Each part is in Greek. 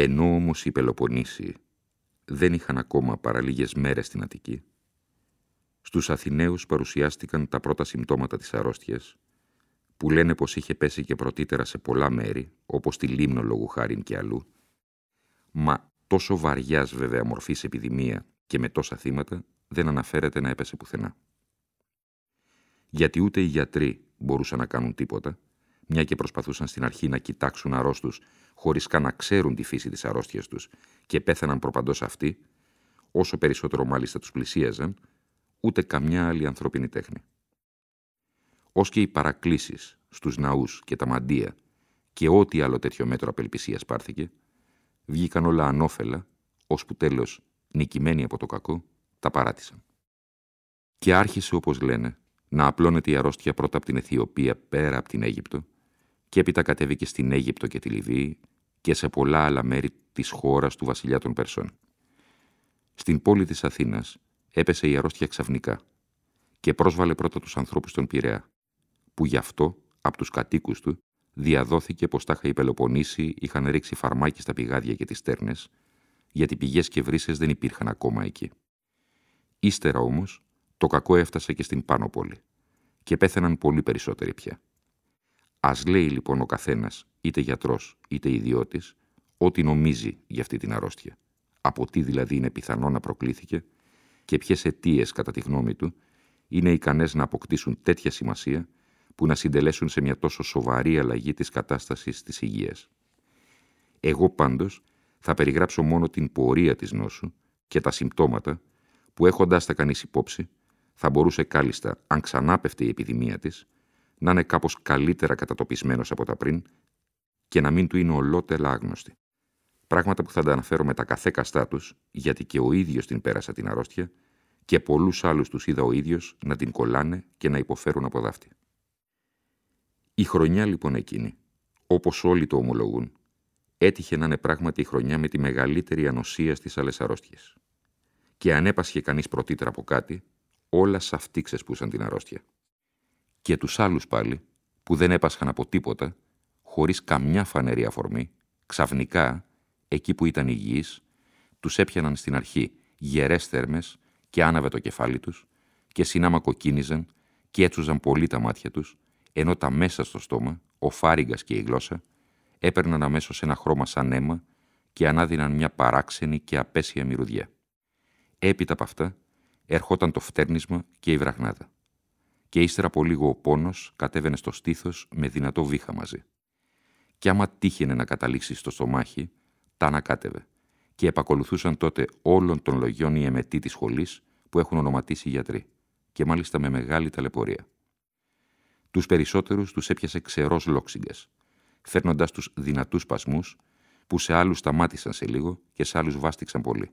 Ενώ όμως οι Πελοποννήσοι δεν είχαν ακόμα παρά λίγες μέρες στην Αττική, στους Αθηναίους παρουσιάστηκαν τα πρώτα συμπτώματα της αρρώστιας, που λένε πως είχε πέσει και πρωτήτερα σε πολλά μέρη, όπως τη Λίμνο λόγου χάριν και αλλού, μα τόσο βαριάς βέβαια μορφής επιδημία και με τόσα θύματα δεν αναφέρεται να έπεσε πουθενά. Γιατί ούτε οι γιατροί μπορούσαν να κάνουν τίποτα, μια και προσπαθούσαν στην αρχή να κοιτάξουν αρρώστους χωρίς καν να ξέρουν τη φύση της αρρώστιας τους και πέθαναν προπαντός αυτοί, όσο περισσότερο μάλιστα τους πλησίαζαν, ούτε καμιά άλλη ανθρώπινη τέχνη. Ως και οι παρακλήσεις στους ναούς και τα μαντεία και ό,τι άλλο τέτοιο μέτρο απελπισίας πάρθηκε, βγήκαν όλα ανώφελα, ώσπου τέλος, νικημένοι από το κακό, τα παράτησαν. Και άρχισε, όπως λένε, να απλώνεται η αρρώστια πρώτα από την Αιθιοπία πέρα από την Αίγυπτο και έπειτα κατέβηκε στην Αίγυπτο και τη Λιβύη και σε πολλά άλλα μέρη της χώρας του βασιλιά των Περσών. Στην πόλη της Αθήνας έπεσε η αρρώστια ξαφνικά και πρόσβαλε πρώτα τους ανθρώπους στον Πειραιά, που γι' αυτό, από τους κατοίκους του, διαδόθηκε πως τάχα οι Πελοποννήσοι είχαν ρίξει φαρμάκι στα πηγάδια και τις στέρνες, γιατί πηγές και βρύσες δεν υπήρχαν ακόμα εκεί. Ύστερα όμως, το κακό έφτασε και στην πάνω πόλη και πέθαιναν πολύ περισσότεροι πια. Ας λέει λοιπόν ο καθένας, είτε γιατρός είτε ιδιώτης, ό,τι νομίζει για αυτή την αρρώστια. Από τι δηλαδή είναι πιθανό να προκλήθηκε και ποιες αιτίες, κατά τη γνώμη του, είναι ικανές να αποκτήσουν τέτοια σημασία που να συντελέσουν σε μια τόσο σοβαρή αλλαγή της κατάστασης της υγείας. Εγώ πάντως θα περιγράψω μόνο την πορεία της νόσου και τα συμπτώματα που έχοντας τα κανείς υπόψη θα μπορούσε κάλλιστα, αν ξανάπεφτε η επιδημία της, να είναι κάπως καλύτερα κατατοπισμένος από τα πριν και να μην του είναι ολότελα άγνωστη. Πράγματα που θα τα αναφέρω με τα καθέκαστά τους, γιατί και ο ίδιος την πέρασα την αρρώστια και πολλούς άλλους τους είδα ο ίδιος να την κολλάνε και να υποφέρουν από δάφτη. Η χρονιά λοιπόν εκείνη, όπως όλοι το ομολογούν, έτυχε να είναι πράγματι η χρονιά με τη μεγαλύτερη ανοσία στις άλλες αρρώστιες. Και αν έπασχε κανείς πρωτήτερα από κάτι, όλα σ' αυτή ξεσπούσαν την αρρώστια και τους άλλους πάλι, που δεν έπασχαν από τίποτα, χωρίς καμιά φανερή αφορμή, ξαφνικά, εκεί που ήταν υγιείς, τους έπιαναν στην αρχή γερές θέρμες και άναβε το κεφάλι τους και συνάμα κοκκίνιζαν και έτσουζαν πολύ τα μάτια τους, ενώ τα μέσα στο στόμα, ο φάριγκας και η γλώσσα, έπαιρναν αμέσως ένα χρώμα σαν αίμα και ανάδυναν μια παράξενη και απέσια μυρουδιά. Έπειτα από αυτά, ερχόταν το φτέρνισμα και η βραχνάδα και ύστερα από λίγο ο πόνος κατέβαινε στο στήθος με δυνατό βήχα μαζί. Κι άμα τύχαινε να καταλήξει στο στομάχι, τα ανακάτευε και επακολουθούσαν τότε όλων των λογιών οι εμετοί της σχολής που έχουν ονοματίσει οι γιατροί και μάλιστα με μεγάλη ταλαιπωρία. Τους περισσότερους τους έπιασε ξερός λόξιγκας, φέρνοντας τους δυνατούς σπασμούς που σε άλλους σταμάτησαν σε λίγο και σε άλλους βάστηξαν πολύ.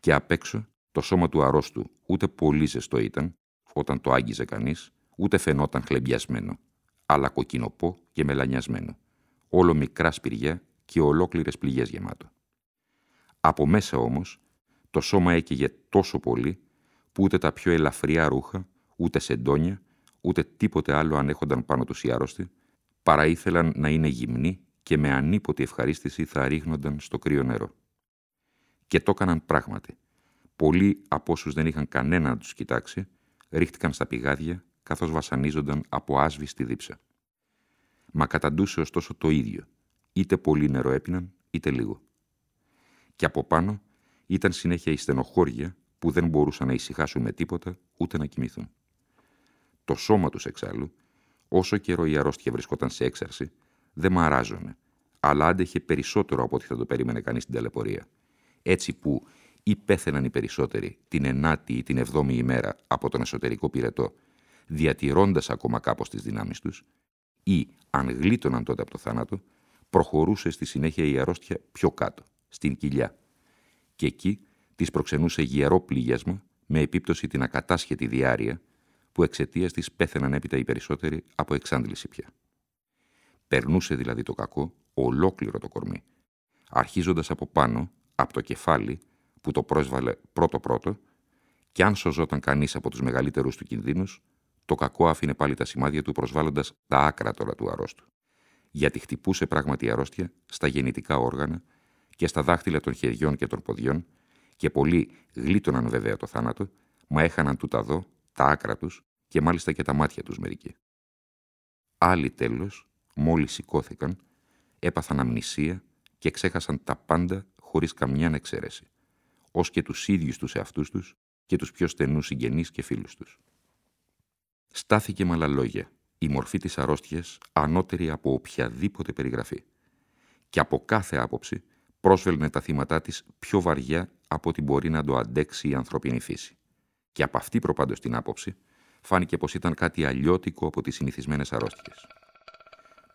Και απ' έξω το σώμα του αρρώστου ούτε πολύ ζεστό ήταν όταν το άγγιζε κανείς, ούτε φαινόταν χλεμπιασμένο, αλλά κοκκινοπό και μελανιασμένο, όλο μικρά σπηριά και ολόκληρες πληγές γεμάτο. Από μέσα όμως, το σώμα έκαιγε τόσο πολύ, που ούτε τα πιο ελαφριά ρούχα, ούτε σεντόνια, ούτε τίποτε άλλο αν έχονταν πάνω τους οι άρρωστοι, παρά ήθελαν να είναι γυμνοί και με ανίποτη ευχαρίστηση θα ρίχνονταν στο κρύο νερό. Και το έκαναν πράγματι. Πολλοί από όσους δεν είχαν κανένα να τους κοιτάξει, ρίχτηκαν στα πηγάδια καθώς βασανίζονταν από άσβηστη δίψα. Μα καταντούσε ωστόσο το ίδιο, είτε πολύ νερό έπιναν, είτε λίγο. και από πάνω ήταν συνέχεια η στενοχώρια που δεν μπορούσαν να ησυχάσουν με τίποτα ούτε να κοιμηθούν. Το σώμα τους εξάλλου, όσο καιρό η αρρώστια βρισκόταν σε έξαρση, δεν μαράζωνε, αλλά άντεχε περισσότερο από ό,τι θα το περίμενε κανείς στην ταλαιπωρία. Έτσι που ή πέθαιναν οι περισσότεροι την ενάτη ή την εβδόμη ημέρα από τον εσωτερικό πυρετό, διατηρώντας ακόμα κάπως τις δυνάμεις τους, ή αν γλίτωναν τότε από το θάνατο, προχωρούσε στη συνέχεια η αρρώστια πιο κάτω, στην κοιλιά. Και εκεί της προξενούσε γερό πλήγιασμα με επίπτωση την ακατάσχετη διάρκεια που εξαιτίας της πέθαιναν έπειτα οι περισσότεροι από εξάντληση πια. Περνούσε δηλαδή το κακό ολόκληρο το κορμί, αρχίζοντας από πάνω, από το κεφάλι, που το πρόσβαλε πρώτο-πρώτο, και αν σωζόταν κανείς από τους μεγαλύτερους του κινδύνους, το κακό άφηνε πάλι τα σημάδια του προσβάλλοντας τα άκρα τώρα του αρρώστου. Γιατί χτυπούσε πράγματι η αρρώστια στα γεννητικά όργανα και στα δάχτυλα των χεριών και των ποδιών και πολλοί γλίτωναν βέβαια το θάνατο, μα έχαναν του τα δω, τα άκρα τους και μάλιστα και τα μάτια τους μερικοί. Άλλοι τέλος, μόλις σηκώθηκαν, έπαθαν αμνησία και ξέχασαν τα πάντα χωρίς καμιά εξαίρεση, ως και τους ίδιους τους εαυτούς τους και τους πιο στενούς συγγενείς και φίλους τους. Στάθηκε με άλλα λόγια η μορφή της αρρώστιας ανώτερη από οποιαδήποτε περιγραφή και από κάθε άποψη πρόσβελνε τα θύματά της πιο βαριά από ό,τι μπορεί να το αντέξει η ανθρώπινη φύση. Και από αυτή προπάντως την άποψη φάνηκε πως ήταν κάτι αλλιώτικο από τις συνηθισμένες αρρώστιες.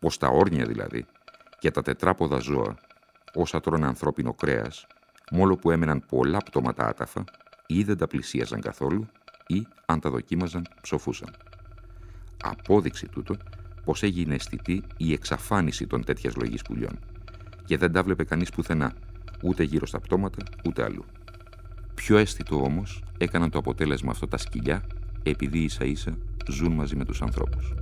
Πως τα όρνια δηλαδή και τα τετράποδα ζώα, όσα τρώνε ανθρώπινο κρέας, μόλο που έμεναν πολλά πτώματα άταφα, ή δεν τα πλησίαζαν καθόλου, ή, αν τα δοκίμαζαν, ψοφούσαν. Απόδειξη τούτο πως έγινε αισθητή η εξαφάνιση των τέτοιας λογής πουλιών και δεν τα βλέπε κανείς πουθενά, ούτε γύρω στα πτώματα, ούτε αλλού. Πιο αίσθητο όμως έκαναν το αποτέλεσμα αυτό τα σκυλιά, επειδή ίσα ίσα ζουν μαζί με τους ανθρώπους.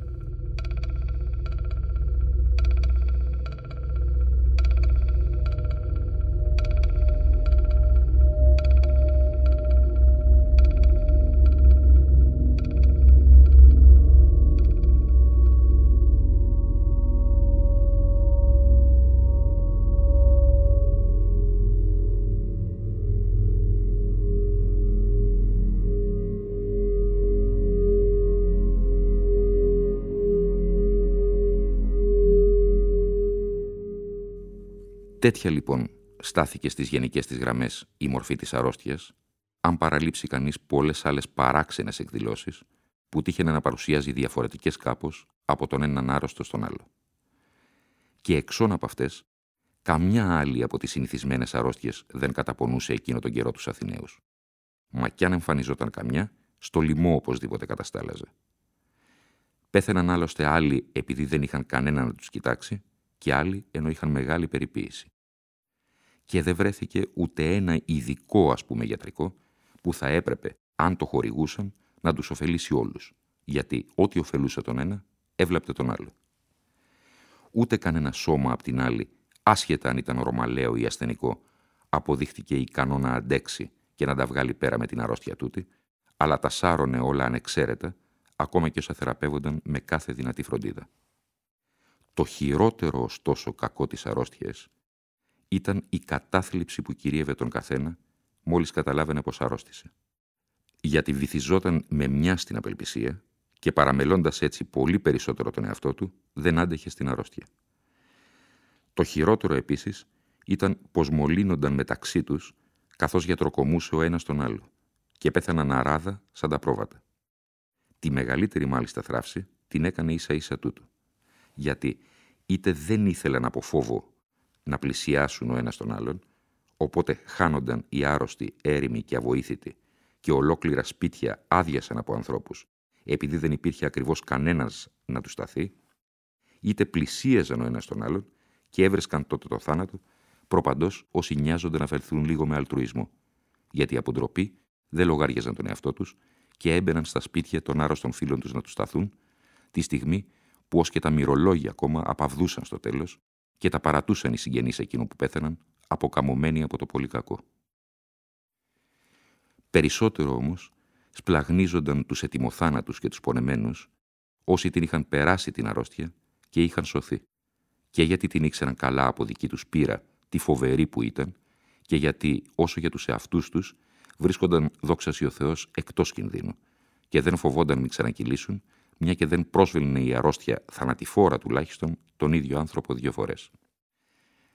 Τέτοια λοιπόν στάθηκε στις γενικές της γραμμές η μορφή της αρρώστιας, αν παραλείψει κανείς πολλές άλλες παράξενες εκδηλώσεις που τύχαινε να παρουσιάζει διαφορετικές κάπως από τον έναν άρρωστο στον άλλο. Και εξών από αυτές, καμιά άλλη από τις συνηθισμένες αρρώστιες δεν καταπονούσε εκείνο τον καιρό τους Αθηναίους. Μα κι αν εμφανιζόταν καμιά, στο λοιμό οπωσδήποτε καταστάλαζε. Πέθαιναν άλλωστε άλλοι επειδή δεν είχαν κανένα να τους κοιτάξει και άλλοι ενώ είχαν μεγάλη περιποίηση και δεν βρέθηκε ούτε ένα ειδικό, ας πούμε, γιατρικό, που θα έπρεπε, αν το χορηγούσαν, να τους ωφελήσει όλους, γιατί ό,τι ωφελούσε τον ένα, έβλεπτε τον άλλο. Ούτε κανένα σώμα απ' την άλλη, άσχετα αν ήταν ρωμαλαίο ή ασθενικό, αποδείχτηκε ικανό να αντέξει και να τα βγάλει πέρα με την αρρώστια τούτη, αλλά τα σάρωνε όλα ανεξαίρετα, ακόμα και όσα θεραπεύονταν με κάθε δυνατή φροντίδα. Το χειρότερο ωστόσο κακό της αρρώστιας ήταν η κατάθλιψη που κυρίευε τον καθένα μόλις καταλάβαινε πως αρρώστησε. Γιατί βυθιζόταν με μια στην απελπισία και παραμελώντας έτσι πολύ περισσότερο τον εαυτό του, δεν άντεχε στην αρρώστια. Το χειρότερο επίσης ήταν πως μολύνονταν μεταξύ τους καθώς γιατροκομούσε ο ένας τον άλλο και πέθαναν αράδα σαν τα πρόβατα. Τη μεγαλύτερη μάλιστα θράψη την έκανε ίσα ίσα τούτο. Γιατί είτε δεν ήθελαν από φόβο να πλησιάσουν ο ένας τον άλλον, οπότε χάνονταν οι άρρωστοι, έρημοι και αβοήθητοι και ολόκληρα σπίτια άδειασαν από ανθρώπους, επειδή δεν υπήρχε ακριβώς κανένας να τους σταθεί, είτε πλησίαζαν ο ένας τον άλλον και έβρεσκαν τότε το θάνατο, προπαντός όσοι νοιάζονται να φερθούν λίγο με αλτρουισμό, γιατί από ντροπή δεν λογάριαζαν τον εαυτό τους και έμπαιναν στα σπίτια των άρρωστων φίλων τους να τους σταθούν, τη στιγμή που ως και τα μυρολόγια ακόμα απαυδούσαν στο τέλος και τα παρατούσαν οι συγγενείς εκείνου που πέθαναν, αποκαμωμένοι από το πολύ κακό. Περισσότερο όμως σπλαγνίζονταν τους ετοιμοθάνατους και τους πονεμένους όσοι την είχαν περάσει την αρρώστια και είχαν σωθεί. Και γιατί την ήξεραν καλά από δική τους πείρα, τη φοβερή που ήταν, και γιατί όσο για τους εαυτούς τους βρίσκονταν δόξα ο Θεός εκτός κινδύνου και δεν φοβόνταν μην ξανακυλήσουν, μια και δεν πρόσβελνε η αρρώστια θανατηφόρα τουλάχιστον τον ίδιο άνθρωπο δύο φορές.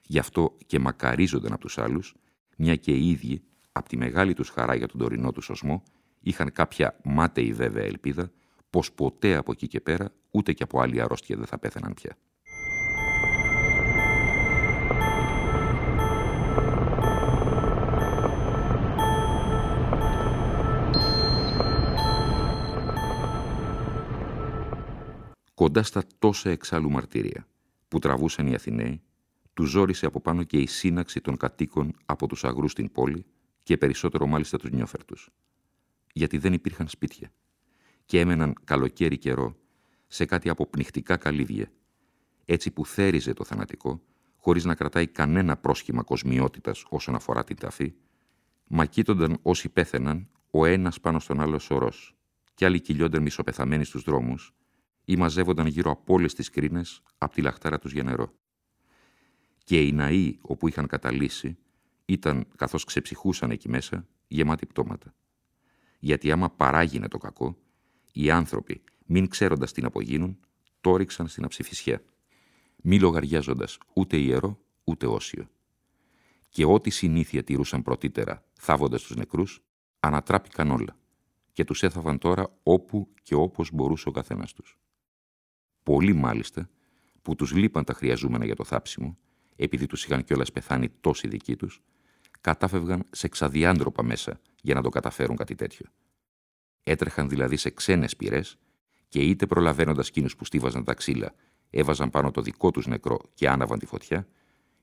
Γι' αυτό και μακαρίζονταν από τους άλλους, μια και οι ίδιοι, από τη μεγάλη τους χαρά για τον τωρινό τους σωσμό, είχαν κάποια μάταιη βέβαια ελπίδα πως ποτέ από εκεί και πέρα ούτε και από άλλη αρρώστια δεν θα πέθαιναν πια. Κοντά στα τόσα εξάλλου μαρτύρια που τραβούσαν οι Αθηναίοι, τους ζόρισε από πάνω και η σύναξη των κατοίκων από τους αγρούς στην πόλη και περισσότερο μάλιστα τους νιόφερτους. Γιατί δεν υπήρχαν σπίτια και έμεναν καλοκαίρι καιρό σε κάτι από πνιχτικά καλύβια, έτσι που θέριζε το θανατικό, χωρίς να κρατάει κανένα πρόσχημα κοσμιότητας όσον αφορά την ταφή, μα κοίτονταν όσοι πέθαιναν ο ένας πάνω στον άλλο σωρός, κι άλλοι κυλιόνταν μισοπεθαμένοι στους δρόμους ή μαζεύονταν γύρω από όλες τις κρίνες από τη λαχτάρα τους για νερό. Και οι ναοί όπου είχαν καταλύσει ήταν, καθώς ξεψυχούσαν εκεί μέσα, γεμάτοι πτώματα. Γιατί άμα παράγινε το κακό, οι άνθρωποι, μην ξέροντας τι να απογίνουν, το ρίξαν στην αψηφισιά, μη λογαριάζοντας ούτε ιερό ούτε όσιο. Και ό,τι συνήθεια τηρούσαν πρωτύτερα, θάβοντας τους νεκρούς, ανατράπηκαν όλα και τους έθαβαν τώρα όπου και όπως μπορούσε ο καθένας τους. Πολλοί μάλιστα, που τους λείπαν τα χρειαζόμενα για το θάψιμο, επειδή τους είχαν κιόλας πεθάνει τόσοι δικοί τους, κατάφευγαν σε ξαδιάντροπα μέσα για να το καταφέρουν κάτι τέτοιο. Έτρεχαν δηλαδή σε ξένες πυρές και είτε προλαβαίνοντας εκείνους που στίβαζαν τα ξύλα, έβαζαν πάνω το δικό τους νεκρό και άναβαν τη φωτιά,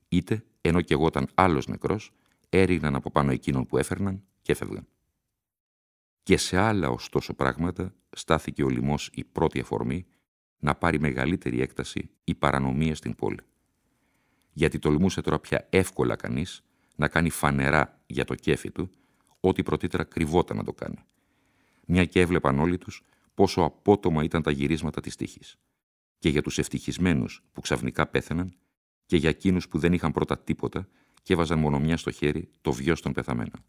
είτε, ενώ κι εγώ ήταν άλλος νεκρός, έριγναν από πάνω εκείνον που έφερναν και έφευγαν. Και σε άλλα ωστόσο πράγματα στάθηκε ο λοιμός η πρώτη αφορμή να πάρει μεγαλύτερη έκταση η παρανομία στην πόλη. Γιατί τολμούσε τώρα πια εύκολα κανείς να κάνει φανερά για το κέφι του ό,τι πρωτήτερα κρυβόταν να το κάνει. Μια και έβλεπαν όλοι τους πόσο απότομα ήταν τα γυρίσματα της τύχης. Και για τους ευτυχισμένους που ξαφνικά πέθαιναν και για εκείνους που δεν είχαν πρώτα τίποτα και έβαζαν μονομιά στο χέρι το βιός των πεθαμένων.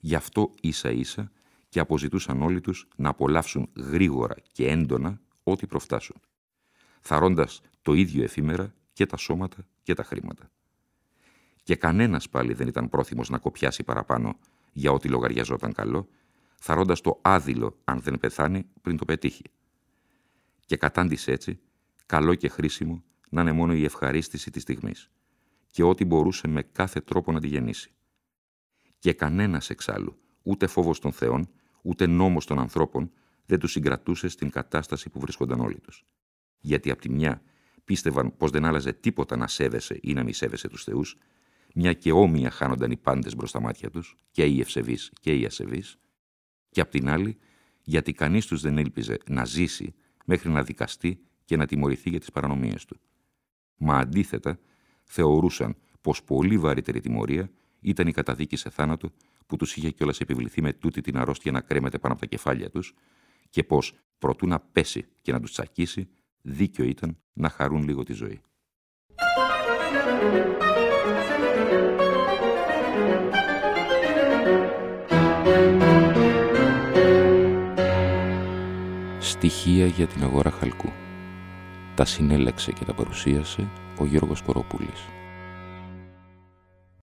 Γι' αυτό ίσα ίσα και αποζητούσαν όλοι τους να απολαύσουν γρήγορα και έντονα ό,τι προφτάσουν, θαρώντας το ίδιο εφήμερα και τα σώματα και τα χρήματα. Και κανένας πάλι δεν ήταν πρόθυμος να κοπιάσει παραπάνω για ό,τι λογαριαζόταν καλό, θαρώντας το άδειλο αν δεν πεθάνει πριν το πετύχει. Και κατάντησε έτσι, καλό και χρήσιμο να είναι μόνο η ευχαρίστηση της στιγμής και ό,τι μπορούσε με κάθε τρόπο να τη γεννήσει. Και κανένας εξάλλου, ούτε φόβος των θεών, ούτε νόμος των ανθρώπων, δεν τους συγκρατούσε στην κατάσταση που βρίσκονταν όλοι τους. Γιατί από τη μια πίστευαν πως δεν άλλαζε τίποτα να σέβεσαι ή να μη σέβεσαι τους Θεούς, μια και όμοια χάνονταν οι πάντες μπροστά μάτια τους, και οι ευσεβείς και οι ασεβείς, και απ' την άλλη, γιατί κανείς τους δεν έλπιζε να ζήσει μέχρι να δικαστεί και να τιμωρηθεί για τις παρανομίες του. Μα αντίθετα, θεωρούσαν πως πολύ βαρύτερη τιμωρία ήταν η καταδίκη σε θάνατο που τους είχε κιόλας επιβληθεί με τούτη την αρρώστια να κρέμεται πάνω από τα κεφάλια τους και πως προτού να πέσει και να τους τσακίσει, δίκιο ήταν να χαρούν λίγο τη ζωή. Στοιχεία για την αγορά χαλκού. Τα συνέλεξε και τα παρουσίασε ο Γιώργος Κοροπούλης.